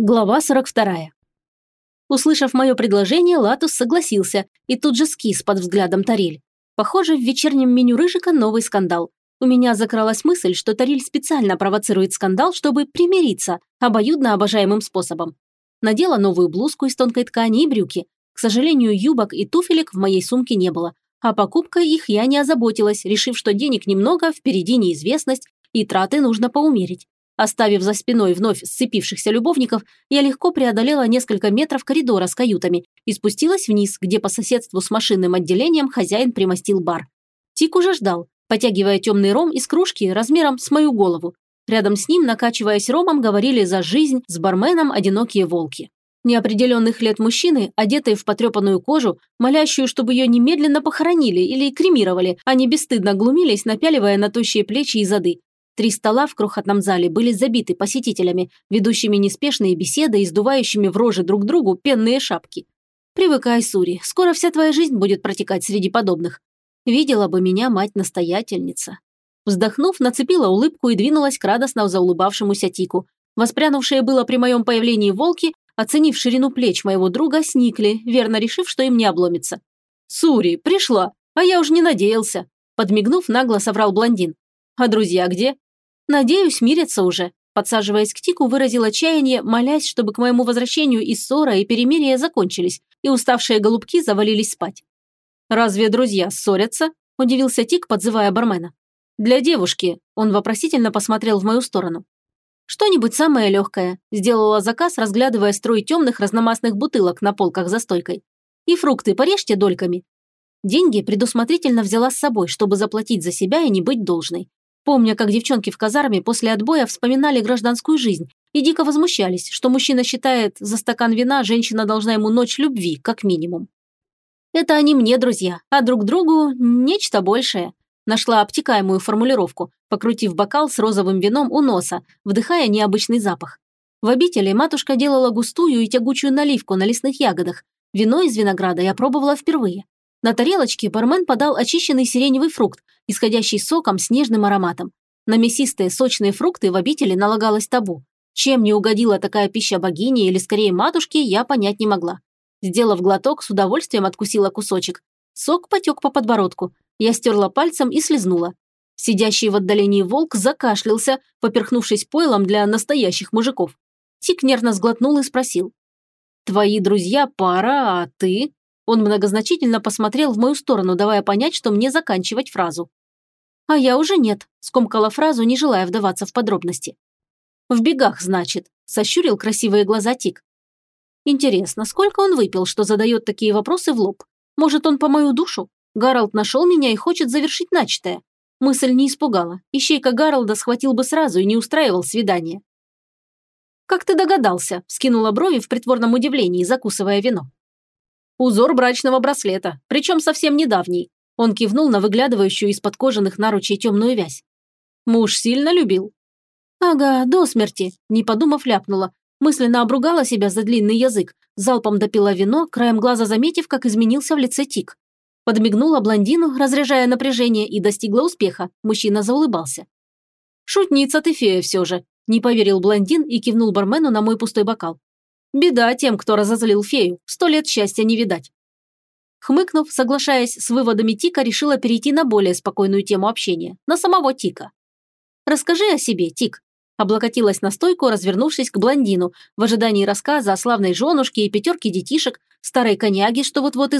Глава 42. Услышав мое предложение, Латус согласился и тут же скис под взглядом Тариль. Похоже, в вечернем меню Рыжика новый скандал. У меня закралась мысль, что Тариль специально провоцирует скандал, чтобы примириться обоюдно обожаемым способом. Надела новую блузку из тонкой ткани и брюки. К сожалению, юбок и туфелек в моей сумке не было. А покупкой их я не озаботилась, решив, что денег немного, впереди неизвестность, и траты нужно поумерить. Оставив за спиной вновь сцепившихся любовников, я легко преодолела несколько метров коридора с каютами и спустилась вниз, где по соседству с машинным отделением хозяин примостил бар. Тик уже ждал, потягивая темный ром из кружки размером с мою голову. Рядом с ним, накачиваясь ромом, говорили за жизнь с барменом одинокие волки. Неопределенных лет мужчины, одетые в потрепанную кожу, молящую, чтобы ее немедленно похоронили или кремировали, они бесстыдно глумились, напяливая на тощие плечи и зады. Три стола в крохотном зале были забиты посетителями, ведущими неспешные беседы и сдувающими в рожи друг другу пенные шапки. Привыкай, Сури, скоро вся твоя жизнь будет протекать среди подобных. Видела бы меня мать-настоятельница. Вздохнув, нацепила улыбку и двинулась к радостно заулыбавшемуся Тику. Воспрянувшие было при моем появлении волки, оценив ширину плеч моего друга, сникли, верно решив, что им не обломится. «Сури, пришла, а я уж не надеялся», подмигнув, нагло соврал блондин. «А друзья где?» «Надеюсь, мирятся уже», подсаживаясь к Тику, выразил отчаяние, молясь, чтобы к моему возвращению и ссора, и перемирие закончились, и уставшие голубки завалились спать. «Разве друзья ссорятся?» – удивился Тик, подзывая бармена. «Для девушки», – он вопросительно посмотрел в мою сторону. «Что-нибудь самое легкое», – сделала заказ, разглядывая строй темных разномастных бутылок на полках за стойкой. «И фрукты порежьте дольками». Деньги предусмотрительно взяла с собой, чтобы заплатить за себя и не быть должной. Помня, как девчонки в казарме после отбоя вспоминали гражданскую жизнь и дико возмущались, что мужчина считает, за стакан вина женщина должна ему ночь любви, как минимум. Это они мне, друзья, а друг другу нечто большее. Нашла обтекаемую формулировку, покрутив бокал с розовым вином у носа, вдыхая необычный запах. В обители матушка делала густую и тягучую наливку на лесных ягодах. Вино из винограда я пробовала впервые. На тарелочке бармен подал очищенный сиреневый фрукт, исходящий соком с нежным ароматом. На мясистые сочные фрукты в обители налагалось табу. Чем не угодила такая пища богине или скорее матушке, я понять не могла. Сделав глоток, с удовольствием откусила кусочек. Сок потек по подбородку. Я стерла пальцем и слезнула. Сидящий в отдалении волк закашлялся, поперхнувшись пойлом для настоящих мужиков. Тик нервно сглотнул и спросил. «Твои друзья пара, а ты?» Он многозначительно посмотрел в мою сторону, давая понять, что мне заканчивать фразу. А я уже нет, скомкала фразу, не желая вдаваться в подробности. В бегах, значит, сощурил красивые глаза Тик. Интересно, сколько он выпил, что задает такие вопросы в лоб? Может, он по мою душу? Гарольд нашел меня и хочет завершить начатое. Мысль не испугала. Ищейка Гарольда схватил бы сразу и не устраивал свидание. «Как ты догадался?» – вскинула брови в притворном удивлении, закусывая вино. Узор брачного браслета, причем совсем недавний. Он кивнул на выглядывающую из-под кожаных наручей темную вязь. Муж сильно любил. Ага, до смерти, не подумав, ляпнула. Мысленно обругала себя за длинный язык, залпом допила вино, краем глаза заметив, как изменился в лице тик. Подмигнула блондину, разряжая напряжение, и достигла успеха. Мужчина заулыбался. «Шутница ты фея все же», – не поверил блондин и кивнул бармену на мой пустой бокал. Беда тем, кто разозлил фею, сто лет счастья не видать. Хмыкнув, соглашаясь с выводами Тика, решила перейти на более спокойную тему общения, на самого Тика. «Расскажи о себе, Тик», облокотилась на стойку, развернувшись к блондину, в ожидании рассказа о славной женушке и пятерке детишек, старой коняге, что вот-вот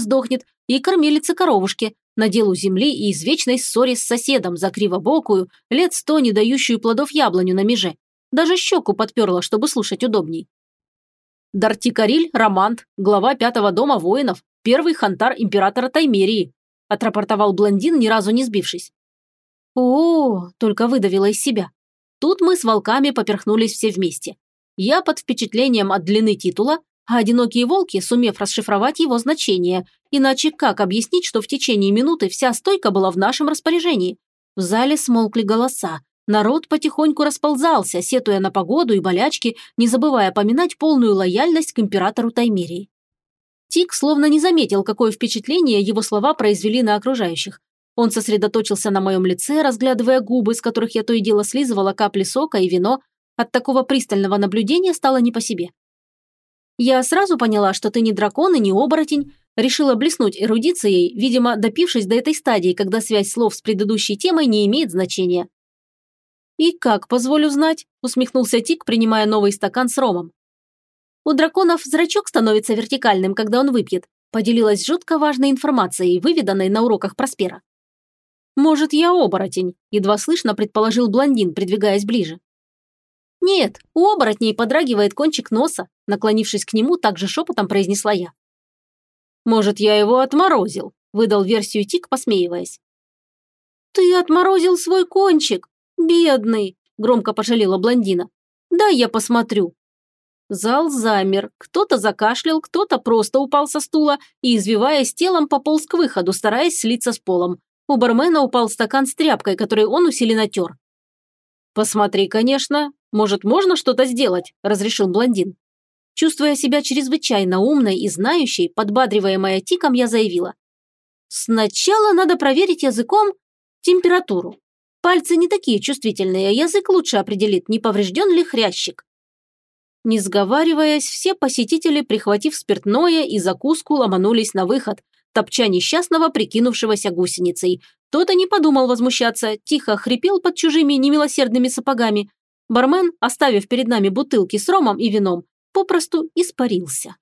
и кормилице коровушке, на делу земли и извечной ссоре с соседом за кривобокую, лет сто не дающую плодов яблоню на меже. Даже щеку подперла, чтобы слушать удобней. Дартикариль Романт, глава пятого дома воинов, первый хантар императора Таймерии», отрапортовал блондин, ни разу не сбившись. О, только выдавила из себя. Тут мы с волками поперхнулись все вместе. Я под впечатлением от длины титула, а одинокие волки, сумев расшифровать его значение. Иначе как объяснить, что в течение минуты вся стойка была в нашем распоряжении? В зале смолкли голоса, Народ потихоньку расползался, сетуя на погоду и болячки, не забывая поминать полную лояльность к императору Таймерии. Тик словно не заметил, какое впечатление его слова произвели на окружающих. Он сосредоточился на моем лице, разглядывая губы, с которых я то и дело слизывала капли сока и вино. От такого пристального наблюдения стало не по себе. Я сразу поняла, что ты не дракон и не оборотень, решила блеснуть эрудицией, видимо, допившись до этой стадии, когда связь слов с предыдущей темой не имеет значения. «И как, позволю знать?» – усмехнулся Тик, принимая новый стакан с ромом. «У драконов зрачок становится вертикальным, когда он выпьет», – поделилась жутко важной информацией, выведанной на уроках Проспера. «Может, я оборотень?» – едва слышно предположил блондин, придвигаясь ближе. «Нет, у оборотней подрагивает кончик носа», – наклонившись к нему, также шепотом произнесла я. «Может, я его отморозил?» – выдал версию Тик, посмеиваясь. «Ты отморозил свой кончик! Бедный!» – громко пожалела блондина. «Дай я посмотрю». Зал замер, кто-то закашлял, кто-то просто упал со стула и, извиваясь телом, пополз к выходу, стараясь слиться с полом. У бармена упал стакан с тряпкой, который он усиленно тер. «Посмотри, конечно. Может, можно что-то сделать?» – разрешил блондин. Чувствуя себя чрезвычайно умной и знающей, подбадриваемая тиком, я заявила. «Сначала надо проверить языком температуру. Пальцы не такие чувствительные, язык лучше определит, не поврежден ли хрящик». Не сговариваясь, все посетители, прихватив спиртное и закуску, ломанулись на выход, топча несчастного, прикинувшегося гусеницей. Тот и не подумал возмущаться, тихо хрипел под чужими немилосердными сапогами. Бармен, оставив перед нами бутылки с ромом и вином, попросту испарился.